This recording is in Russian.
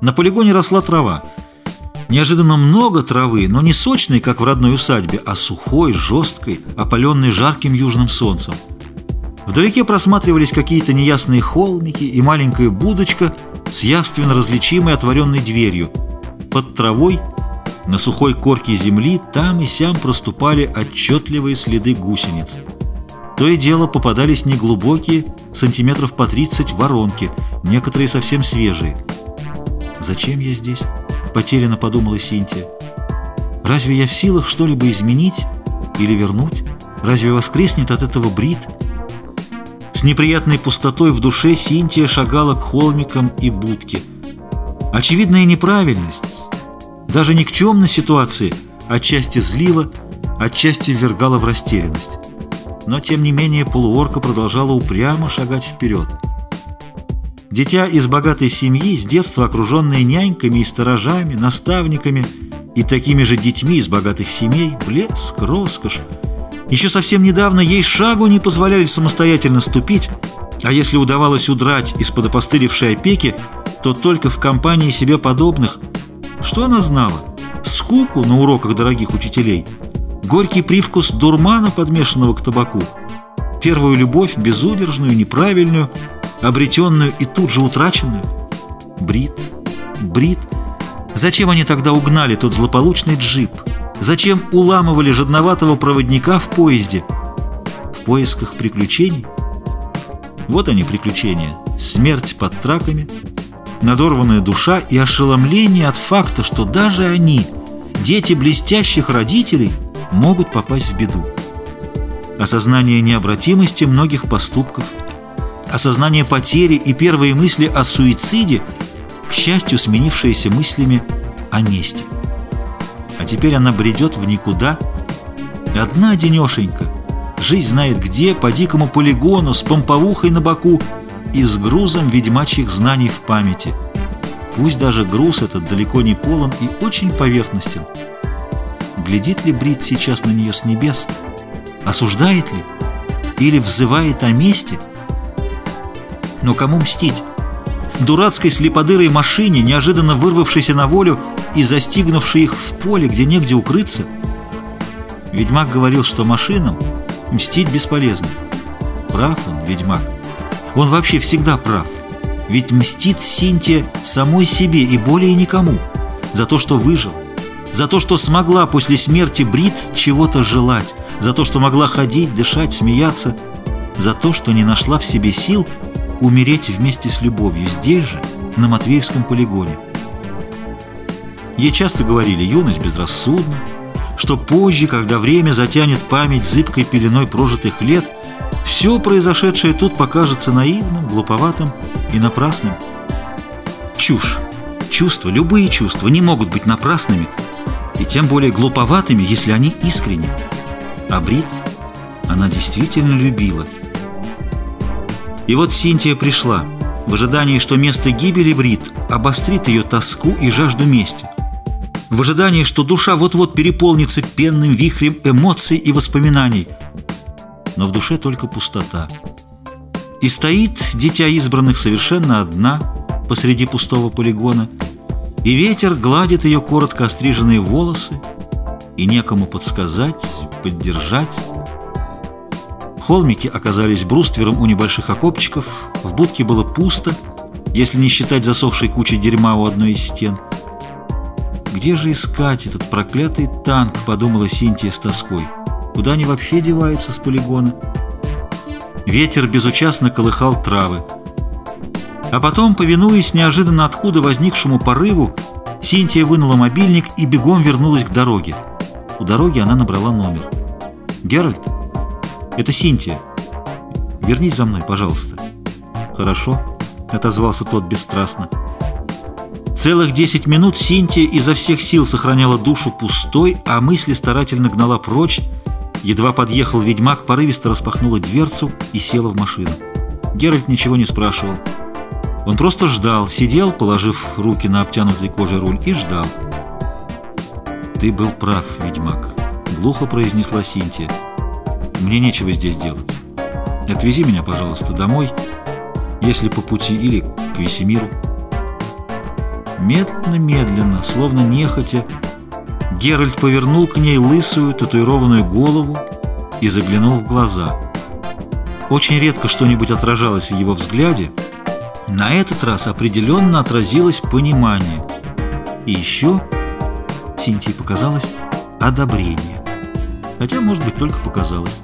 На полигоне росла трава. Неожиданно много травы, но не сочной, как в родной усадьбе, а сухой, жесткой, опаленной жарким южным солнцем. Вдалеке просматривались какие-то неясные холмики и маленькая будочка с явственно различимой отворенной дверью. Под травой, на сухой корке земли, там и сям проступали отчетливые следы гусениц. То и дело попадались неглубокие, сантиметров по 30 воронки, некоторые совсем свежие. «Зачем я здесь?» — потерянно подумала Синтия. «Разве я в силах что-либо изменить или вернуть? Разве воскреснет от этого брит?» С неприятной пустотой в душе Синтия шагала к холмикам и будке. Очевидная неправильность, даже никчемность ситуации отчасти злила, отчасти ввергала в растерянность но тем не менее полуорка продолжала упрямо шагать вперед. Дитя из богатой семьи, с детства окруженное няньками и сторожами, наставниками и такими же детьми из богатых семей, блеск, роскошь. Еще совсем недавно ей шагу не позволяли самостоятельно ступить, а если удавалось удрать из-под опостылевшей опеки, то только в компании себе подобных. Что она знала? Скуку на уроках дорогих учителей – горький привкус дурмана, подмешанного к табаку, первую любовь, безудержную, неправильную, обретенную и тут же утраченную. Брит, Брит. Зачем они тогда угнали тот злополучный джип? Зачем уламывали жадноватого проводника в поезде? В поисках приключений? Вот они, приключения. Смерть под траками, надорванная душа и ошеломление от факта, что даже они, дети блестящих родителей – могут попасть в беду. Осознание необратимости многих поступков, осознание потери и первые мысли о суициде, к счастью, сменившиеся мыслями о мести. А теперь она бредет в никуда, одна денешенька, жизнь знает где, по дикому полигону, с помповухой на боку и с грузом ведьмачьих знаний в памяти. Пусть даже груз этот далеко не полон и очень поверхностен – глядит ли Брит сейчас на нее с небес, осуждает ли или взывает о мести? Но кому мстить? Дурацкой слеподырой машине, неожиданно вырвавшейся на волю и застигнувшей их в поле, где негде укрыться? Ведьмак говорил, что машинам мстить бесполезно. Прав он, ведьмак. Он вообще всегда прав. Ведь мстит Синтия самой себе и более никому за то, что выжил, за то, что смогла после смерти Брит чего-то желать, за то, что могла ходить, дышать, смеяться, за то, что не нашла в себе сил умереть вместе с любовью здесь же, на Матвеевском полигоне. Ей часто говорили «юность безрассудна», что позже, когда время затянет память зыбкой пеленой прожитых лет, все произошедшее тут покажется наивным, глуповатым и напрасным. Чушь. Чувства, любые чувства, не могут быть напрасными – и тем более глуповатыми, если они искренни. А Брит она действительно любила. И вот Синтия пришла, в ожидании, что место гибели Брит обострит ее тоску и жажду мести. В ожидании, что душа вот-вот переполнится пенным вихрем эмоций и воспоминаний. Но в душе только пустота. И стоит дитя избранных совершенно одна посреди пустого полигона – и ветер гладит ее коротко остриженные волосы, и некому подсказать, поддержать. Холмики оказались бруствером у небольших окопчиков, в будке было пусто, если не считать засохшей кучи дерьма у одной из стен. «Где же искать этот проклятый танк?» — подумала Синтия с тоской. «Куда они вообще деваются с полигона?» Ветер безучастно колыхал травы. А потом, повинуясь неожиданно откуда возникшему порыву, Синтия вынула мобильник и бегом вернулась к дороге. У дороги она набрала номер. «Геральт, это Синтия. Вернись за мной, пожалуйста». «Хорошо», — отозвался тот бесстрастно. Целых десять минут Синтия изо всех сил сохраняла душу пустой, а мысли старательно гнала прочь. Едва подъехал ведьмак, порывисто распахнула дверцу и села в машину. Геральт ничего не спрашивал. Он просто ждал, сидел, положив руки на обтянутый кожей руль, и ждал. «Ты был прав, ведьмак», — глухо произнесла Синтия. «Мне нечего здесь делать. Отвези меня, пожалуйста, домой, если по пути, или к Весемиру». Медленно-медленно, словно нехотя, Геральт повернул к ней лысую, татуированную голову и заглянул в глаза. Очень редко что-нибудь отражалось в его взгляде. На этот раз определенно отразилось понимание. И еще, Синтии показалось, одобрение. Хотя, может быть, только показалось.